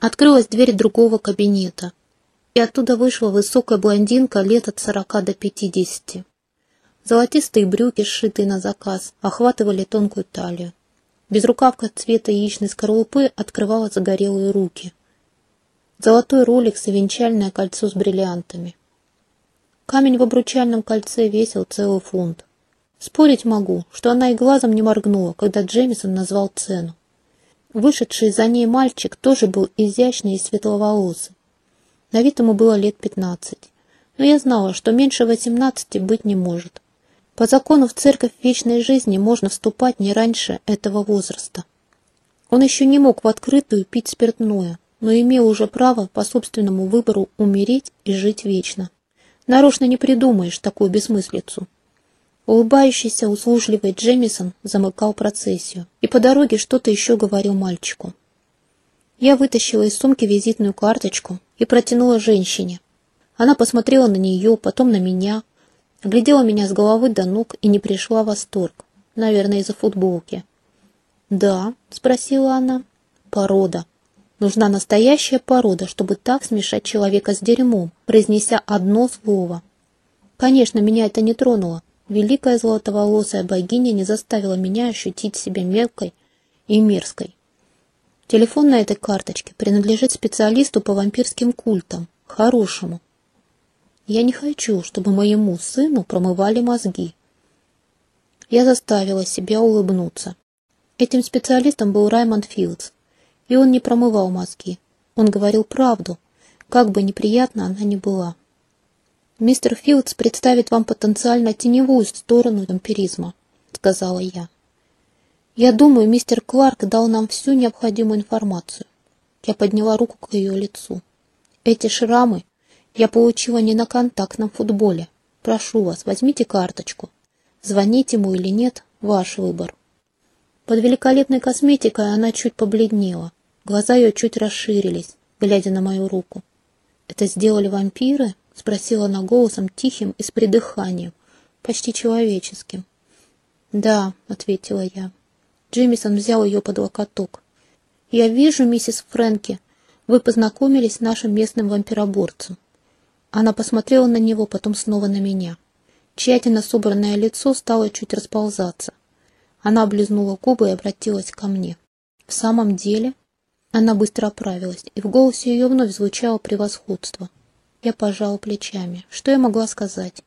Открылась дверь другого кабинета, и оттуда вышла высокая блондинка лет от сорока до пятидесяти. Золотистые брюки, сшитые на заказ, охватывали тонкую талию. Безрукавка цвета яичной скорлупы открывала загорелые руки. Золотой роликс и венчальное кольцо с бриллиантами. Камень в обручальном кольце весил целый фунт. Спорить могу, что она и глазом не моргнула, когда Джеймисон назвал цену. Вышедший за ней мальчик тоже был изящный и светловолосый. На вид ему было лет пятнадцать, но я знала, что меньше восемнадцати быть не может. По закону в церковь вечной жизни можно вступать не раньше этого возраста. Он еще не мог в открытую пить спиртное, но имел уже право по собственному выбору умереть и жить вечно. Нарочно не придумаешь такую бессмыслицу. Улыбающийся, услужливый Джемисон замыкал процессию и по дороге что-то еще говорил мальчику. Я вытащила из сумки визитную карточку и протянула женщине. Она посмотрела на нее, потом на меня, глядела меня с головы до ног и не пришла в восторг. Наверное, из-за футболки. «Да?» — спросила она. «Порода. Нужна настоящая порода, чтобы так смешать человека с дерьмом, произнеся одно слово. Конечно, меня это не тронуло. Великая золотоволосая богиня не заставила меня ощутить себя мелкой и мерзкой. Телефон на этой карточке принадлежит специалисту по вампирским культам, хорошему. Я не хочу, чтобы моему сыну промывали мозги. Я заставила себя улыбнуться. Этим специалистом был Раймонд Филдс, и он не промывал мозги. Он говорил правду, как бы неприятно она ни была. «Мистер Филдс представит вам потенциально теневую сторону вампиризма», — сказала я. «Я думаю, мистер Кларк дал нам всю необходимую информацию». Я подняла руку к ее лицу. «Эти шрамы я получила не на контактном футболе. Прошу вас, возьмите карточку. Звонить ему или нет — ваш выбор». Под великолепной косметикой она чуть побледнела. Глаза ее чуть расширились, глядя на мою руку. «Это сделали вампиры?» — спросила она голосом тихим и с придыханием, почти человеческим. «Да», — ответила я. Джимисон взял ее под локоток. «Я вижу, миссис Фрэнки, вы познакомились с нашим местным вампироборцем». Она посмотрела на него, потом снова на меня. Тщательно собранное лицо стало чуть расползаться. Она облизнула губы и обратилась ко мне. «В самом деле?» Она быстро оправилась, и в голосе ее вновь звучало превосходство. Я пожала плечами. Что я могла сказать?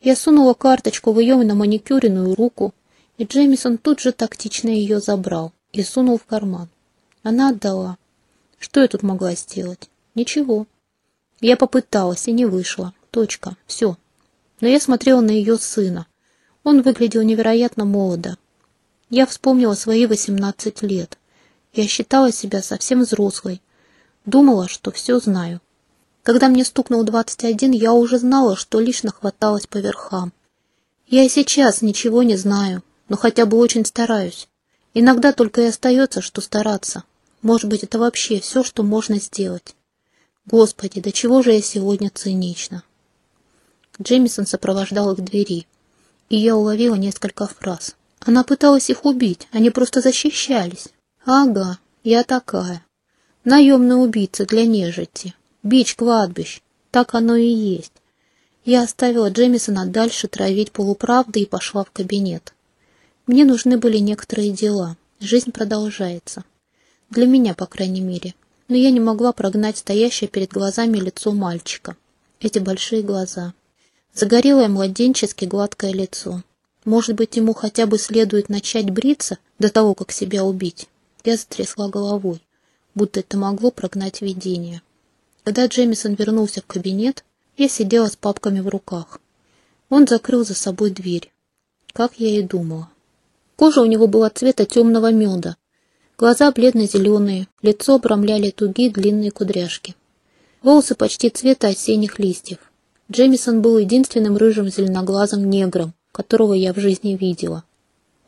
Я сунула карточку в ее на маникюренную руку, и Джеймисон тут же тактично ее забрал и сунул в карман. Она отдала. Что я тут могла сделать? Ничего. Я попыталась и не вышла. Точка. Все. Но я смотрела на ее сына. Он выглядел невероятно молодо. Я вспомнила свои восемнадцать лет. Я считала себя совсем взрослой. Думала, что все знаю. Когда мне стукнул двадцать один, я уже знала, что лишь нахваталась по верхам. Я и сейчас ничего не знаю, но хотя бы очень стараюсь. Иногда только и остается, что стараться. Может быть, это вообще все, что можно сделать. Господи, до чего же я сегодня цинична. Джеймисон сопровождал их к двери, и я уловила несколько фраз. Она пыталась их убить, они просто защищались. Ага, я такая. Наемный убийца для нежити. Бич кладбищ. Так оно и есть. Я оставила Джемисона дальше травить полуправды и пошла в кабинет. Мне нужны были некоторые дела. Жизнь продолжается. Для меня, по крайней мере. Но я не могла прогнать стоящее перед глазами лицо мальчика. Эти большие глаза. Загорелое младенчески гладкое лицо. Может быть, ему хотя бы следует начать бриться до того, как себя убить? Я затрясла головой, будто это могло прогнать видение. Когда Джемисон вернулся в кабинет, я сидела с папками в руках. Он закрыл за собой дверь. Как я и думала. Кожа у него была цвета темного меда. Глаза бледно-зеленые, лицо обрамляли тугие длинные кудряшки. Волосы почти цвета осенних листьев. Джемисон был единственным рыжим зеленоглазым негром, которого я в жизни видела.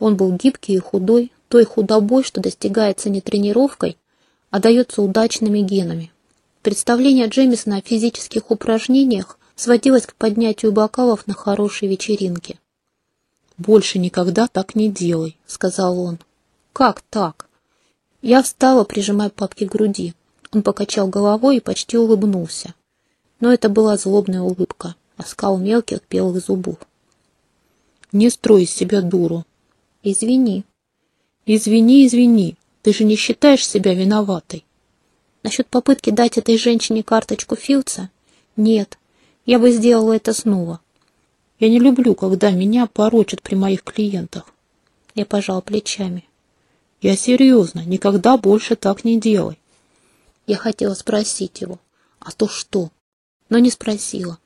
Он был гибкий и худой, той худобой, что достигается не тренировкой, а дается удачными генами. Представление Джемисона о физических упражнениях сводилось к поднятию бокалов на хорошей вечеринке. «Больше никогда так не делай», — сказал он. «Как так?» Я встала, прижимая папки к груди. Он покачал головой и почти улыбнулся. Но это была злобная улыбка, оскал мелких белых зубов. «Не строй из себя дуру». «Извини». «Извини, извини. Ты же не считаешь себя виноватой?» Насчет попытки дать этой женщине карточку Филдса? Нет, я бы сделала это снова. Я не люблю, когда меня порочат при моих клиентах. Я пожал плечами. Я серьезно, никогда больше так не делай. Я хотела спросить его, а то что? Но не спросила.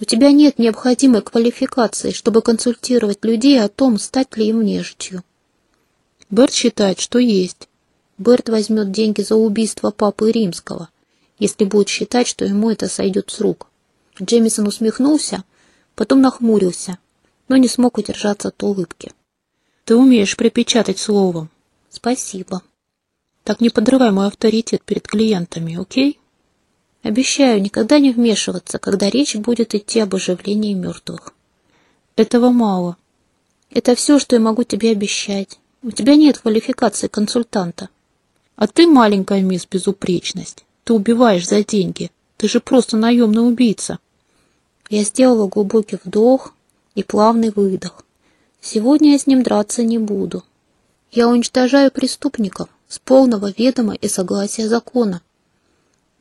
У тебя нет необходимой квалификации, чтобы консультировать людей о том, стать ли им нежитью. Берт считает, что есть. Берт возьмет деньги за убийство папы Римского, если будет считать, что ему это сойдет с рук. Джемисон усмехнулся, потом нахмурился, но не смог удержаться от улыбки. Ты умеешь припечатать словом. Спасибо. Так не подрывай мой авторитет перед клиентами, окей? Обещаю никогда не вмешиваться, когда речь будет идти об оживлении мертвых. Этого мало. Это все, что я могу тебе обещать. У тебя нет квалификации консультанта. А ты маленькая мисс Безупречность. Ты убиваешь за деньги. Ты же просто наемный убийца. Я сделала глубокий вдох и плавный выдох. Сегодня я с ним драться не буду. Я уничтожаю преступников с полного ведома и согласия закона.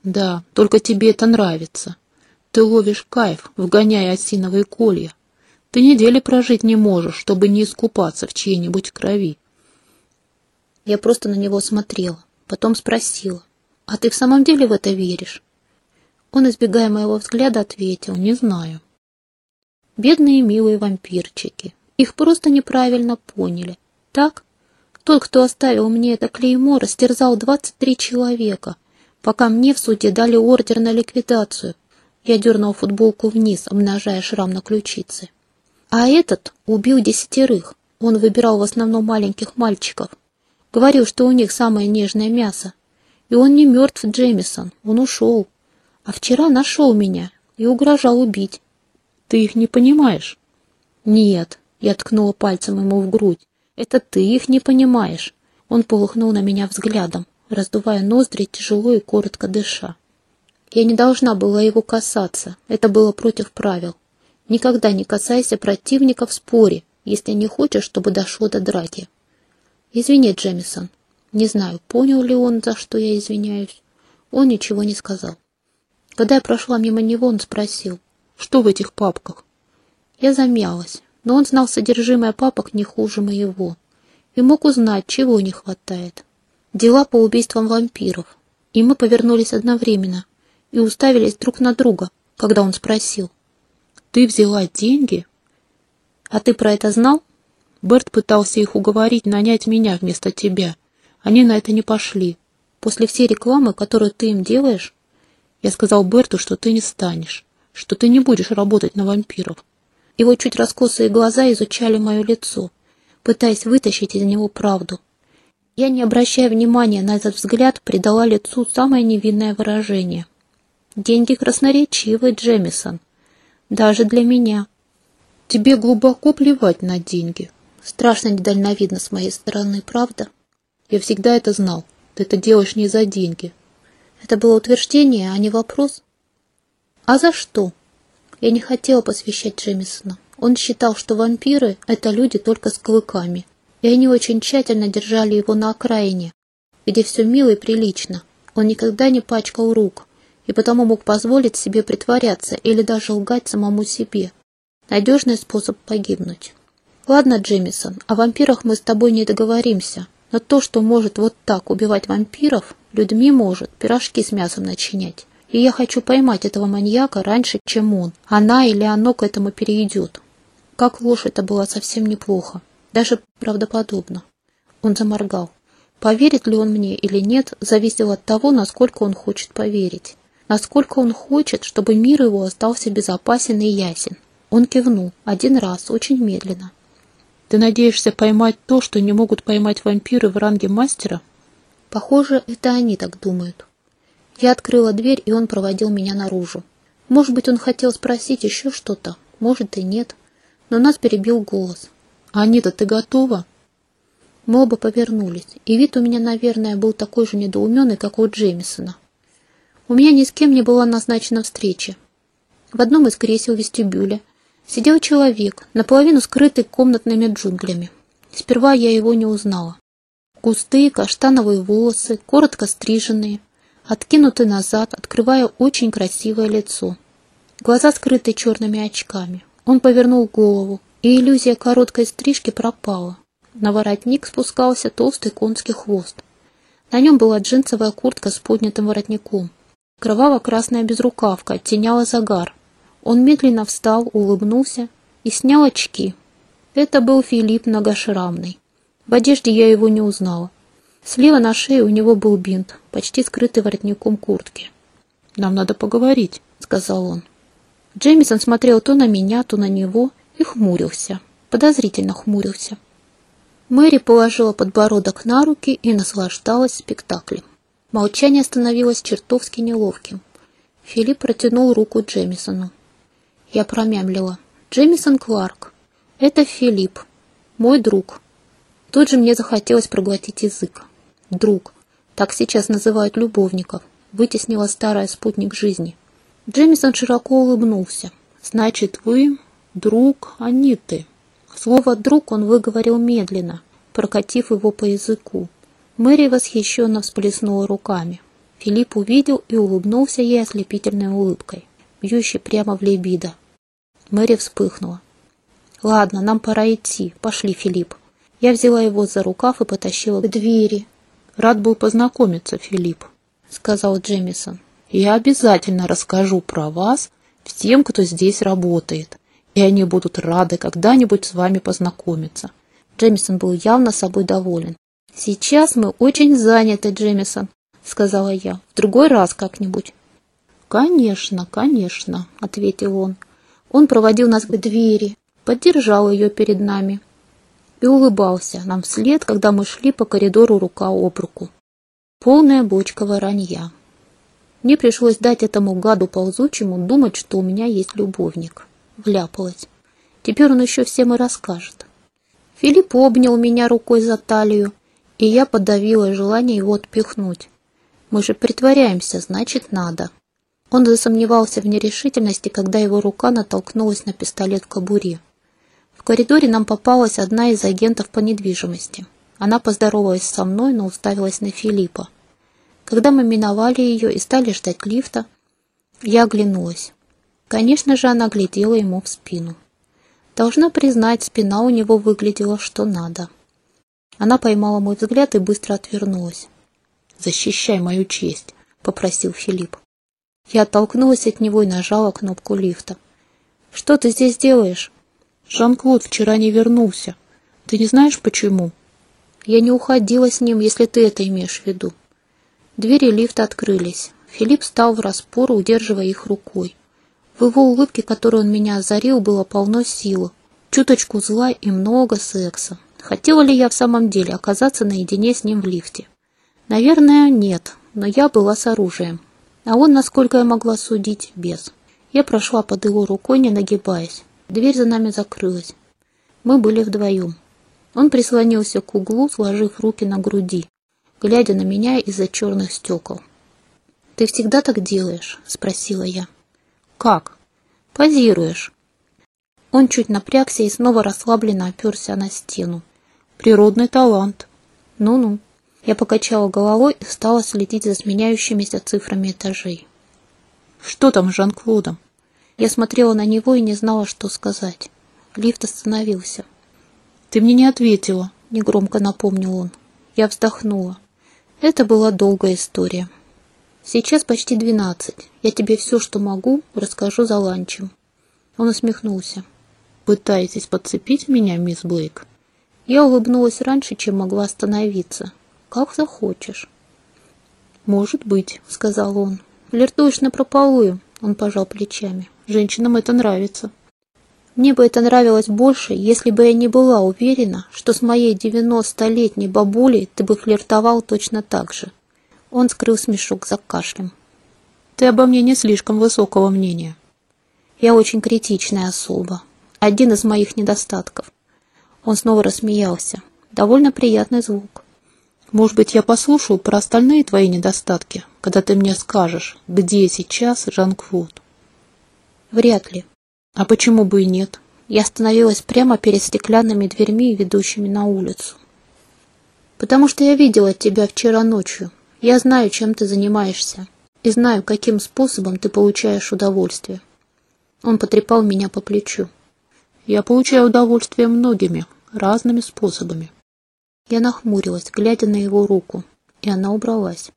Да, только тебе это нравится. Ты ловишь кайф, вгоняя осиновые колья. Ты недели прожить не можешь, чтобы не искупаться в чьей-нибудь крови. Я просто на него смотрела, потом спросила, «А ты в самом деле в это веришь?» Он, избегая моего взгляда, ответил, «Не знаю». Бедные милые вампирчики. Их просто неправильно поняли. Так? Тот, кто оставил мне это клеймо, растерзал 23 человека, пока мне в суде дали ордер на ликвидацию. Я дернул футболку вниз, обнажая шрам на ключице. А этот убил десятерых. Он выбирал в основном маленьких мальчиков. Говорил, что у них самое нежное мясо. И он не мертв, Джемисон, он ушел. А вчера нашел меня и угрожал убить. Ты их не понимаешь? Нет, я ткнула пальцем ему в грудь. Это ты их не понимаешь. Он полыхнул на меня взглядом, раздувая ноздри, тяжело и коротко дыша. Я не должна была его касаться, это было против правил. Никогда не касайся противника в споре, если не хочешь, чтобы дошло до драки. «Извини, Джемисон». Не знаю, понял ли он, за что я извиняюсь. Он ничего не сказал. Когда я прошла мимо него, он спросил, что в этих папках? Я замялась, но он знал содержимое папок не хуже моего и мог узнать, чего не хватает. Дела по убийствам вампиров. И мы повернулись одновременно и уставились друг на друга, когда он спросил. «Ты взяла деньги?» «А ты про это знал?» Берт пытался их уговорить нанять меня вместо тебя. Они на это не пошли. После всей рекламы, которую ты им делаешь, я сказал Берту, что ты не станешь, что ты не будешь работать на вампиров. Его чуть раскосые глаза изучали мое лицо, пытаясь вытащить из него правду. Я, не обращая внимания на этот взгляд, придала лицу самое невинное выражение. Деньги красноречивы, Джемисон. Даже для меня. Тебе глубоко плевать на деньги. Страшно недальновидно с моей стороны, правда? Я всегда это знал. Ты это делаешь не за деньги. Это было утверждение, а не вопрос. А за что? Я не хотела посвящать Джемисона. Он считал, что вампиры — это люди только с клыками. И они очень тщательно держали его на окраине, где все мило и прилично. Он никогда не пачкал рук, и потому мог позволить себе притворяться или даже лгать самому себе. Надежный способ погибнуть. Ладно, Джемисон, о вампирах мы с тобой не договоримся, но то, что может вот так убивать вампиров, людьми может пирожки с мясом начинять. И я хочу поймать этого маньяка раньше, чем он. Она или оно к этому перейдет. Как ложь это было совсем неплохо. Даже правдоподобно. Он заморгал. Поверит ли он мне или нет, зависело от того, насколько он хочет поверить. Насколько он хочет, чтобы мир его остался безопасен и ясен. Он кивнул, один раз, очень медленно. Ты надеешься поймать то, что не могут поймать вампиры в ранге мастера? Похоже, это они так думают. Я открыла дверь, и он проводил меня наружу. Может быть, он хотел спросить еще что-то, может и нет. Но нас перебил голос. «Анита, ты готова?» Мы оба повернулись, и вид у меня, наверное, был такой же недоуменный, как у Джеймисона. У меня ни с кем не была назначена встреча. В одном из кресел вестибюля сидел человек, наполовину скрытый комнатными джунглями. Сперва я его не узнала. Густые каштановые волосы, коротко стриженные, откинуты назад, открывая очень красивое лицо. Глаза скрыты черными очками. Он повернул голову, и иллюзия короткой стрижки пропала. На воротник спускался толстый конский хвост. На нем была джинсовая куртка с поднятым воротником. Кроваво-красная безрукавка оттеняла загар. Он медленно встал, улыбнулся и снял очки. Это был Филипп Многошрамный. В одежде я его не узнала. Слева на шее у него был бинт, почти скрытый воротником куртки. «Нам надо поговорить», — сказал он. Джеймисон смотрел то на меня, то на него и хмурился, подозрительно хмурился. Мэри положила подбородок на руки и наслаждалась спектаклем. Молчание становилось чертовски неловким. Филипп протянул руку Джемисону. Я промямлила. «Джемисон Кларк. Это Филипп. Мой друг». Тут же мне захотелось проглотить язык. «Друг. Так сейчас называют любовников», — вытеснила старая спутник жизни. Джемисон широко улыбнулся. «Значит, вы друг Аниты». Слово «друг» он выговорил медленно, прокатив его по языку. Мэри восхищенно всплеснула руками. Филипп увидел и улыбнулся ей ослепительной улыбкой, бьющей прямо в лебидо. Мэри вспыхнула. «Ладно, нам пора идти. Пошли, Филипп». Я взяла его за рукав и потащила к двери. «Рад был познакомиться, Филипп», — сказал Джемисон. «Я обязательно расскажу про вас всем, кто здесь работает, и они будут рады когда-нибудь с вами познакомиться». Джемисон был явно собой доволен. «Сейчас мы очень заняты, Джемисон», — сказала я. «В другой раз как-нибудь». «Конечно, конечно», — ответил он. Он проводил нас к двери, поддержал ее перед нами и улыбался нам вслед, когда мы шли по коридору рука об руку. Полная бочка воронья. Мне пришлось дать этому гаду ползучему думать, что у меня есть любовник. Вляпалась. Теперь он еще всем и расскажет. Филипп обнял меня рукой за талию, и я подавила желание его отпихнуть. Мы же притворяемся, значит, надо. Он засомневался в нерешительности, когда его рука натолкнулась на пистолет в кобуре. В коридоре нам попалась одна из агентов по недвижимости. Она поздоровалась со мной, но уставилась на Филиппа. Когда мы миновали ее и стали ждать лифта, я оглянулась. Конечно же, она глядела ему в спину. Должна признать, спина у него выглядела что надо. Она поймала мой взгляд и быстро отвернулась. «Защищай мою честь», — попросил Филипп. Я оттолкнулась от него и нажала кнопку лифта. «Что ты здесь делаешь?» «Жан-Клод вчера не вернулся. Ты не знаешь, почему?» «Я не уходила с ним, если ты это имеешь в виду». Двери лифта открылись. Филипп стал в распор, удерживая их рукой. В его улыбке, которой он меня озарил, было полно силы, чуточку зла и много секса. Хотела ли я в самом деле оказаться наедине с ним в лифте? Наверное, нет, но я была с оружием. А он, насколько я могла судить, без. Я прошла под его рукой, не нагибаясь. Дверь за нами закрылась. Мы были вдвоем. Он прислонился к углу, сложив руки на груди, глядя на меня из-за черных стекол. «Ты всегда так делаешь?» — спросила я. «Как?» «Позируешь». Он чуть напрягся и снова расслабленно оперся на стену. «Природный талант». «Ну-ну». Я покачала головой и стала следить за сменяющимися цифрами этажей. «Что там с Жан-Клодом?» Я смотрела на него и не знала, что сказать. Лифт остановился. «Ты мне не ответила», — негромко напомнил он. Я вздохнула. Это была долгая история. Сейчас почти двенадцать. Я тебе все, что могу, расскажу за ланчем. Он усмехнулся. Пытаетесь подцепить меня, мисс Блейк? Я улыбнулась раньше, чем могла остановиться. Как захочешь. Может быть, сказал он. Флиртуешь напропалую, он пожал плечами. Женщинам это нравится. Мне бы это нравилось больше, если бы я не была уверена, что с моей девяностолетней бабулей ты бы флиртовал точно так же. Он скрыл смешок за кашлем. Ты обо мне не слишком высокого мнения. Я очень критичная особа. Один из моих недостатков. Он снова рассмеялся. Довольно приятный звук. Может быть, я послушаю про остальные твои недостатки, когда ты мне скажешь, где сейчас Жан-Клод? Вряд ли. А почему бы и нет? Я остановилась прямо перед стеклянными дверьми, ведущими на улицу. Потому что я видела тебя вчера ночью. Я знаю, чем ты занимаешься. И знаю, каким способом ты получаешь удовольствие. Он потрепал меня по плечу. Я получаю удовольствие многими, разными способами. Я нахмурилась, глядя на его руку, и она убралась.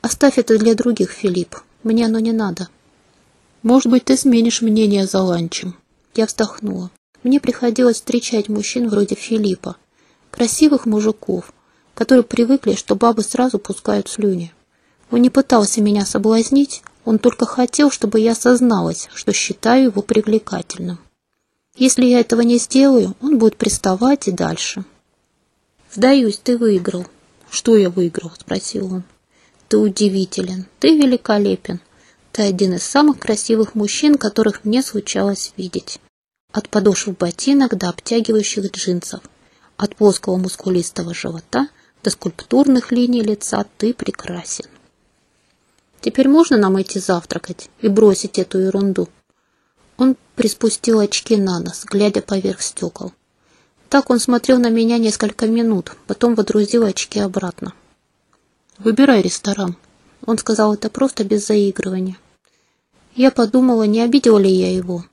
«Оставь это для других, Филипп. Мне оно не надо». «Может быть, ты сменишь мнение за ланчем». Я вздохнула. Мне приходилось встречать мужчин вроде Филиппа, красивых мужиков, которые привыкли, что бабы сразу пускают слюни. Он не пытался меня соблазнить, он только хотел, чтобы я созналась, что считаю его привлекательным. Если я этого не сделаю, он будет приставать и дальше. «Сдаюсь, ты выиграл». «Что я выиграл?» – спросил он. «Ты удивителен, ты великолепен. Ты один из самых красивых мужчин, которых мне случалось видеть. От подошв ботинок до обтягивающих джинсов, от плоского мускулистого живота до скульптурных линий лица ты прекрасен. Теперь можно нам идти завтракать и бросить эту ерунду?» Он приспустил очки на нос, глядя поверх стекол. Так он смотрел на меня несколько минут, потом водрузил очки обратно. «Выбирай ресторан», — он сказал это просто без заигрывания. Я подумала, не обидела ли я его.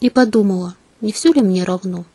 И подумала, не все ли мне равно.